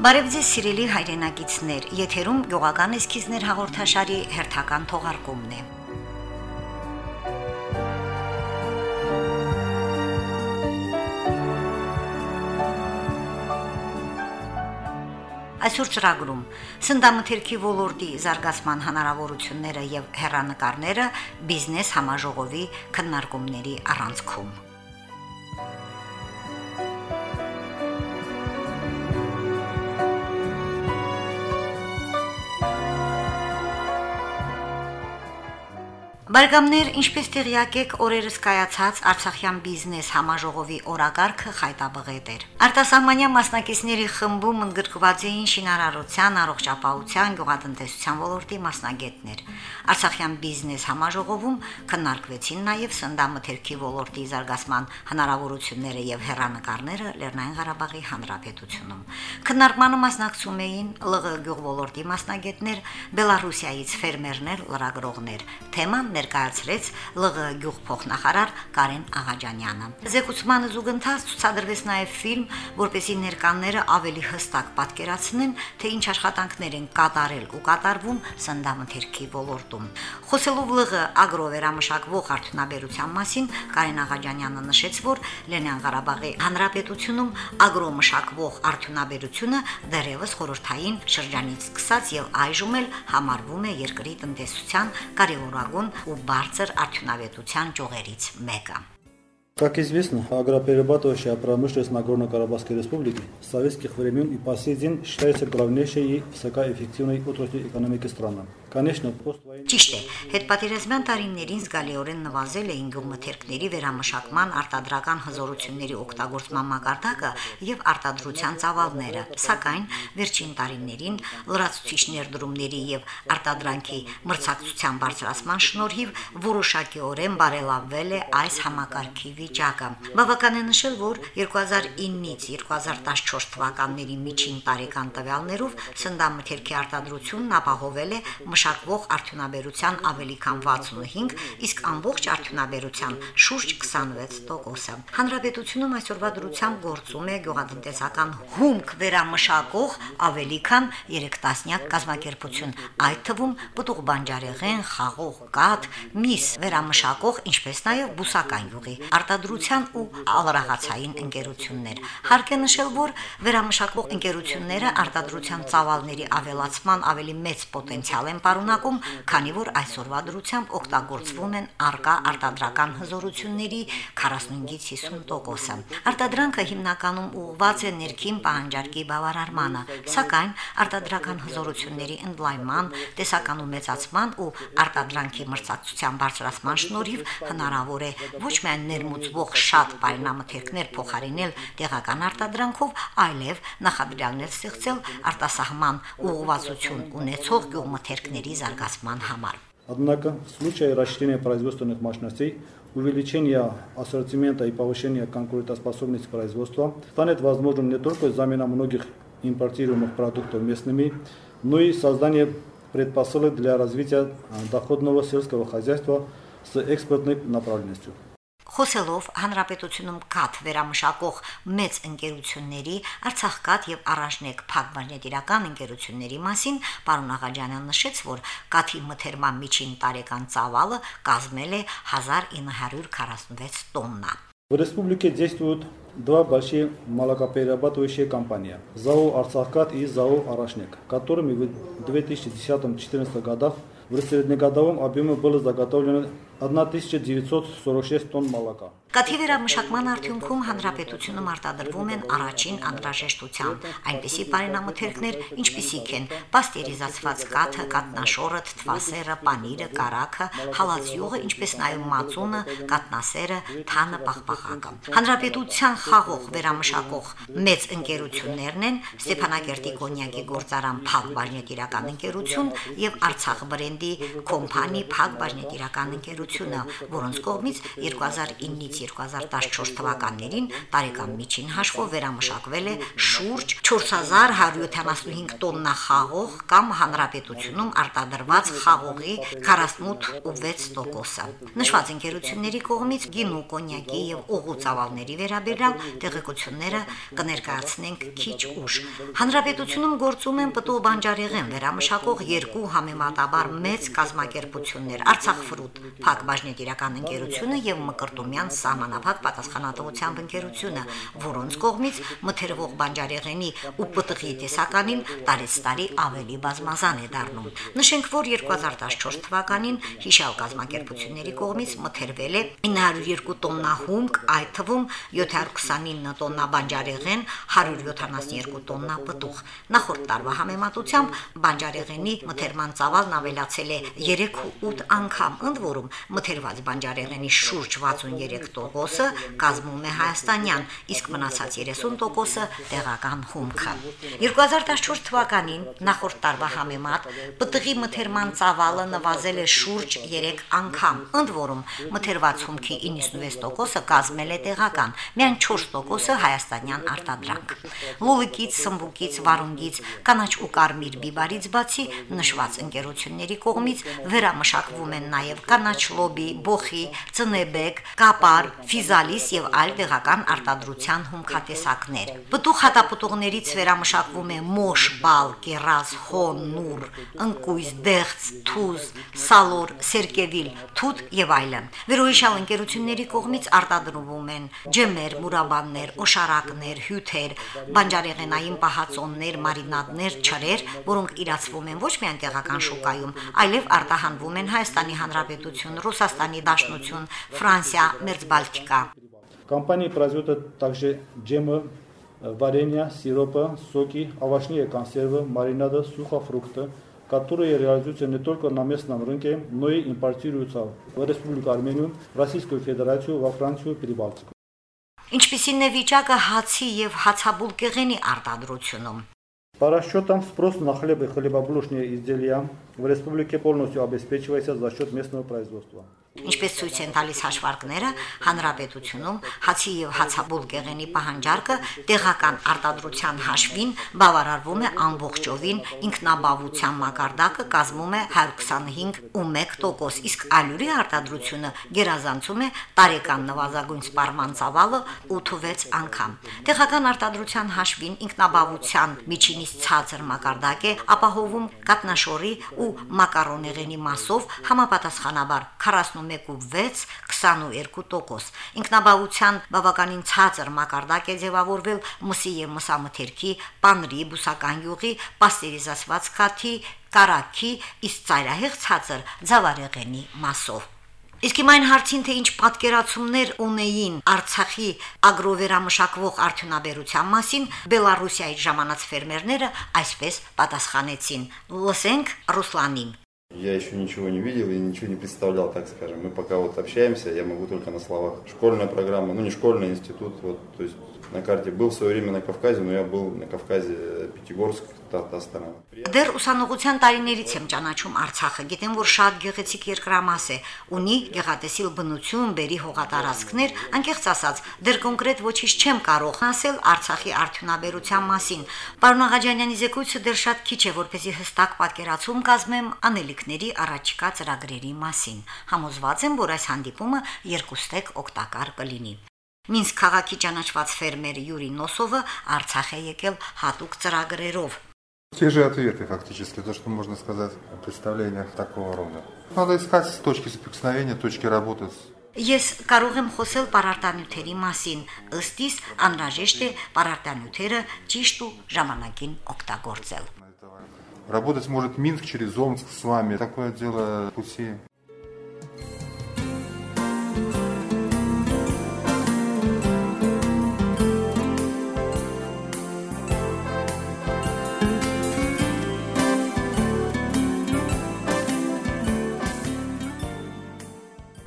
Բարև ձեզ սիրելի հայրենակիցներ, եթերում գյուղական էսքիզներ հաղորդաշարի հերթական թողարկումն է։ Այսօր ծրագրում. Սնդամթերքի ոլորտի զարգացման հնարավորությունները եւ հերանեկարները բիզնես համաժողովի քննարկումների առանցքում։ Բարգամներ, ինչպես տեղյակ եք, օրերս կայացած Արցախյան բիզնես համաժողովի օրակարգը խայտաբղետ էր։ Արտասահմանյան մասնակիցների խմբում ընդգրկված էին շինարարության, առողջապահության, գյուղատնտեսության ոլորտի մասնագետներ։ Արցախյան բիզնես համաժողովում քննարկվեցին նաև սնդամթերքի ոլորտի զարգացման հնարավորությունները եւ հերանեկարները Լեռնային Ղարաբաղի Հանրապետությունում։ Քննարկմանը մասնակցում էին ԼՂ գյուղ ոլորտի մասնագետներ, Բելարուսիայից ֆերմերներ, լրագրողներ։ Թեման ներկայացրեց ԼՂ գյուղ փոխնախարար Կարեն Աղաջանյանը։ Զեկուցմանը զուգընթաց ցուցադրվեց նաև ֆիլմ, որպեսի ներկանները ավելի հստակ պատկերացնեն, թե ինչ աշխատանքներ են կատարել ու կատարվում սնդամթերքի ոլորտում։ Խոսելով ԼՂ ագրովերամշակվող արդյունաբերության մասին, Կարեն Աղաջանյանը նշեց, որ Լենյան Ղարաբաղի Հանրապետությունում ագրոմշակվող արդյունաբերությունը դեռևս խորհրդային շրջանից սկսած եւ այժմ էլ համարվում է երկրի տնտեսության կարևորագույն ու բարձր արդյունավետության ճյուղերից մեկը։ Как известно, агроперерабатывающая промышленность Нагорно-Карабахской республики в советских времен и по сей день считается главнейшей и высокоэффективной отраслью экономики страны. Конечно, поствоенный Ճիշտ է, հետպատերազմյան տարիներին զգալիորեն նվազել էին գյուղմթերքների վերամշակման արտադրական հզորությունների օգտագործման մակարդակը եւ արտադրության ծավալները, սակայն վերջին տարիներին լրացուցիչ ներդրումների եւ արտադրանքի մրցակցության բարձրացման շնորհիվ որոշակիորեն բարելավվել է այս համակարգի վիճակը։ Բավական է նշել, որ 2009-ից 2014 թվականների միջին տարեկան տվյալներով սնդամթերքի արտադրությունն ապահովել է մշակվող արդյունաբերության ավելի քան 65, իսկ ամբողջ արդյունաբերության շուրջ 26%-ը։ Հանրապետությունում այսօրվա դրությամբ գործում է գյուղատնտեսական հումք վերամշակող ավելի քան 3 տասնյակ կազմակերպություն, այդ թվում պտուղ բանջարեղեն, խաղող կաթ, միս վերամշակող, ինչպես նաև բուսական յուղի արտադրության ու ալրաղացային ընկերություններ։ Հարկ է նշել, որ վերամշակող ընկերությունները արտադրության ծավալների ավելացման ավելի մեծ պոտենցիալ են պարունակում, քանի որ այսօրվա դրությամբ օգտագործվում են արկա արտադրական հզորությունների 45-ից 50%-ը։ Արտադրանքը հիմնականում ուղղված է ներքին պահանջարկի բավարարմանը, սակայն արտադրական հզորությունների ընդլայնման, տեսականու մեծացման ու արտադրանքի մրցակցության բարձրացման շնորհիվ հնարավոր է ոչ միայն ներմուծել լուծվող շատ պայմանամթերքներ փոխարինել տեղական արտադրանքով, այլև նախադրյալներ ստեղծել արտասահման ուղղվածություն ունեցող գյուղմթերքների զարգացման համար։ Однако в случае расширения производственных мощностей увеличения ассортимента и повышения конкурентоспособности производства станет возможным не только замена многих импортируемых продуктов местными, но и создание предпосылок для развития доходного сельского хозяйства с экспортной направленностью. Խոսելով հանրապետությունում կաթ վերամշակող մեծ ընկերությունների, Արցախկաթ եւ Առաջնեկ Փակբանյադիրական ընկերությունների մասին, պարոն Աղաջանյանը նշեց, որ կաթի մթերման միջին տարեկան ծավալը կազմել է 1946 տոննա։ В республике действуют два большие молокоперерабатывающие компании – ЗАО «Арцахкат» и ЗАО «Арашнек», которыми в 2010-2014 годах В среднегодовом объеме было заготовлено 1946 тонн молока. Կաթի վերամշակման արդյունքում հանրապետությունում արտադրվում են առաջին անհրաժեշտության այնպիսի բարենամթերքներ, ինչպիսիք են պաստերիզացված կաթը, կատնաշորը, թթվասերը, պանիրը, կարակը, հալածյուղը, ինչպես նաև մածունը, կատնասերը, թանը, պաղպաղակը։ Հանրապետության խաղող վերամշակող մեծ ընկերություններն են Ստեփանակերտի կոնյակի գործարան Փակ բաժնետիրական ընկերություն եւ Արցախ բրենդի կոմպանի Փակ բաժնետիրական ընկերությունը, որոնց կողմից 2009-ից 2014 թվականներին տարեկան միջին հաշվով վերամշակվել է շուրջ 4175 տոննա խաղող կամ հանրապետությունում արտադրված խաղողի 48.6%-ը։ Նշված ընկերությունների կողմից գինու, կոնյակի եւ օղու ծավալների վերաբերյալ Տեղեկությունները կներկայացնենք քիչ ուշ։ Հանրապետությունում գործում են պտուղ բանջարեղեն վերամշակող երկու համեմատաբար մեծ կազմակերպություններ՝ Արցախ ֆրուտ, Փակ բաժնետիրական ընկերությունը եւ Մկրտումյան սահմանափակ պատասխանատվությամբ ընկերությունը, որոնց կողմից մթերվող բանջարեղենի ու պտղի տեսականին տարեց տարի ավելի բազմազան է դառնում։ Նշենք, որ 2014 թվականին հիշալ կազմակերպությունների կողմից մթերվել է 902 տոննա հումք, այդ թվում 729 տոննա բանջարեղեն, 172 տոննա պտուղ։ Նախորդ տարվա համեմատությամբ բանջարեղենի մթերման ծավալն ավելացել է 3-8 անգամ, ընդ որում մթերված բանջարեղենի շուրջ 63%-ը կազմում է հայաստանյան, իսկ մնացած 30%-ը տեղական հումքը։ 2014 թվականին նախորդ տարվա համեմատ պտղի մթերման ծավալը նվազել է շուրջ 3 անգամ, ընդ որում մթերված հումքի 96%-ը կազմել է տեղական, միայն 4%-ը հայաստանյան արտադրանք։ Լուլիկից, սմբուկից, վարունգից, կանաչ ու կարմիր բիբարից բացի նշված ընկերությունների կողմից վերամշակվում են նաև կանաչ լոբի, բոխի, ծնեբեկ, կապար, ֆիզալիս եւ այլ տեղական արտադրության հումքատեսակներ։ Պտուղ հատապտուղներից վերամշակվում է մոշ, բալ, կերազ, հոն, նուր, ընկույզ, դեղց, թուզ, սալոր, սերկևիլ, թութ եւ այլն։ Վերոհիշալ ընկերությունների կողմից արտադրվում են ջեմեր, մուրաբաններ, օշարակներ, հյութեր, բանջարեղենային պահածոններ, մարինադներ, չրեր, որոնք իրացվում են ոչ միայն տեղական շուկայում, այլև արտահանվում են Հայաստանի Հանրապետություն, Ռուսաստանի Դաշնություն, Ֆրանսիա, Балтика. Компания производит также джемы, варенья, сиропы, соки, овощные консервы, маринады, сухофрукты, которые реализуются не только на местном рынке, но и импортируются в Республику Армению, Российскую Федерацию, во Францию, Прибалтику։ Ինչպիսին է վիճակը հացի եւ հացաբուլկեղենի արտադրությունում։ По расчетам спрос на хлеб и хлебобулочные изделия в республике полностью обеспечивается за счет местного производства. Ինչպես ցույց են տալիս հաշվարկները, հանրապետությունում հացի եւ հացաբուլ գեղենի պահանջարկը տեղական արտադրության հաշվին բավարարվում է ամբողջովին ինքնաբավության մակարդակը կազմում է 125.1%, իսկ ալյուրի արտադրությունը գերազանցում է տարեկան նվազագույն սպառման ծավալը 8-6 անգամ։ Տեղական արտադրության հաշվին ինքնաբավության միջինից ցածր մակարդակ է ապահովում կատնաշորի ու մակարոնեղենի մասով համապատասխանաբար 40 11.6 22%։ Ինքնաբավության բավականին ցածր մակարդակ է ձևավորվել մսի եւ մսամթերքի, պանրի, բուսական յուղի, պաստերիզացված քաթի, կարակի, իսկ ծայրահեղ ցածր ձավարեղենի մասով։ Իսկ իմ այն հարցին, թե ինչ պատկերացումներ ունեին Արցախի ագրովերամշակվող արդյունաբերության մասին, Բելարուսիայի ժամանած ֆերմերները այսպես պատասխանեցին. Լսենք Ռուսլանին։ Я еще ничего не видел и ничего не представлял, так скажем. Мы пока вот общаемся, я могу только на словах. Школьная программа, ну не школьный институт, вот, то есть на карте был в свое время на Кавказе, но я был на Кавказе Пятигорск, Տատաստանը։ Դեռ ուսանողության տարիներից եմ ճանաչում Արցախը։ Գիտեմ, որ շատ գեղեցիկ երկրամաս է, ունի գեղատեսիլ բնություն, բերի հողատարածքներ, անկեղծ ասած, դեռ կոնկրետ ոչինչ չեմ կարող ասել Արցախի արդյունաբերության մասին։ Պարոն Աղաջանյանի զեկույցը դեռ շատ քիչ է, որպեսզի հստակ պատկերացում կազմեմ անելիքների առաջիկա ծրագրերի մասին։ Համոզված եմ, որ այս հանդիպումը երկուստեք օգտակար կլինի։ Մինսկ քաղաքի ճանաչված ֆերմեր Յուրի Նոսովը Արցախ է եկել հատուկ ծրագրերով։ Те же ответы фактически, то, что можно сказать о представлениях такого рода. Надо искать точки соприкосновения, точки работы с Ես կարող եմ խոսել պարարտանյութերի մասին, ըստ իս անհրաժեշտ է պարարտանյութերը ճիշտ ու ժամանակին օգտագործել։ Работать может Минск через Омск с вами. Такое дело пути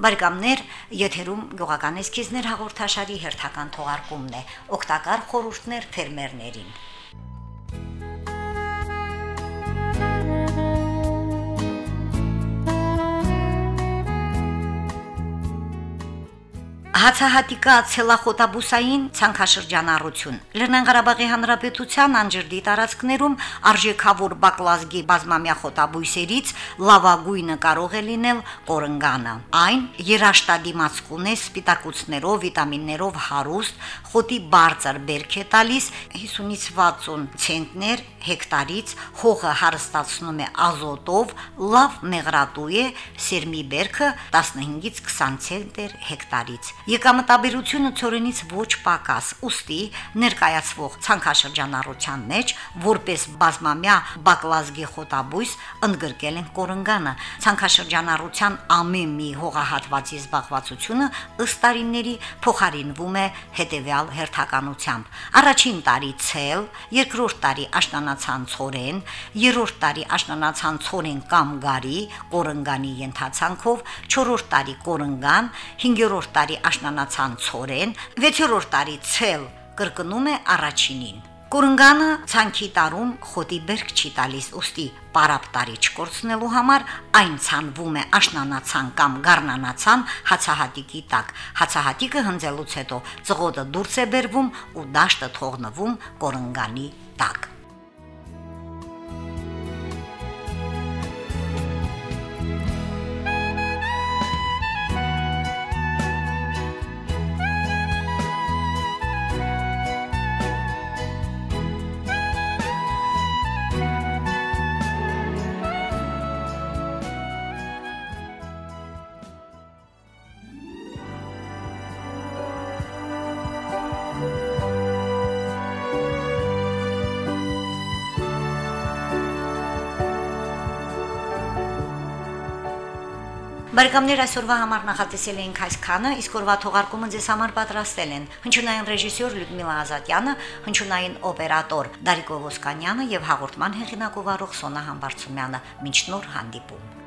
Բարեկամներ, եթերում գյուղական էսքիզներ հաղորդաշարի հերթական թողարկումն է։ Օգտակար խորհուրդներ ֆերմերներին։ Հացահատիկա ցելախոտաբուսային ցանքաշրջանառություն Լեռնային Ղարաբաղի Հանրապետության անջրդի տարածքներում արժեքավոր բակլազգի բազմամյա խոտաբույսերից լավագույնը կարող է լինել կորնգանը։ Այն երաշտադիմացկուն է սպիտակուցներով, վիտամիններով հարուստ, խոտի բարձր բերք է տալիս 50-ից 60 ցենտներ հեկտարից, հողը հարստացնում է ազոտով, լավ մեղրատու է, սերմի բերքը 15-ից 20 ցենտեր հեկտարից։ Եկամտաբերությունը ծորենից ոչ պակաս, ուստի ներկայացվող ցանքաշրջանառության մեջ որպես բազմամյա բակլազգի խոտաբույս ընդգրկել են կորնգանը։ Ցանքաշրջանառության ամեն մի հողահատվածի զբաղվածությունը ըստ տարիների փոխարինվում է հետևյալ հերթականությամբ։ Առաջին տարի ցել, երկրորդ տարի աշնանացան ցորեն, երրորդ տարի աշնանացան ցորեն կամ գարի, կորնգանի ենթացանքով, չորրորդ տարի կորնգան, հինգերորդ տարի աշնանացան ցորեն, վեցերորդ տարի ցել կրկնում է առաջինին։ Կորնգանը ցանքի տարում խոտի բերք չի տալիս, ուստի պարապ տարի չկորցնելու համար այն ցանվում է աշնանացան կամ գառնանացան հացահատիկի տակ։ Հացահատիկը հնձելուց հետո ծղոտը դուրս է բերվում ու դաշտը թողնվում կորնգանի տակ։ Բարեկամներ այսօրվա համար նախատեսել էինք այսքանը, իսկ օրվա թողարկումը ձեզ համար պատրաստել են հնչյունային ռեժիսոր Լյուդմիլա Ազատյանը, հնչյունային օպերատոր Դարիկ Ովոսկանյանը եւ հաղորդման հեղինակ ով Սոնա Համբարձումյանը։ Մինչ նոր հանդիպում։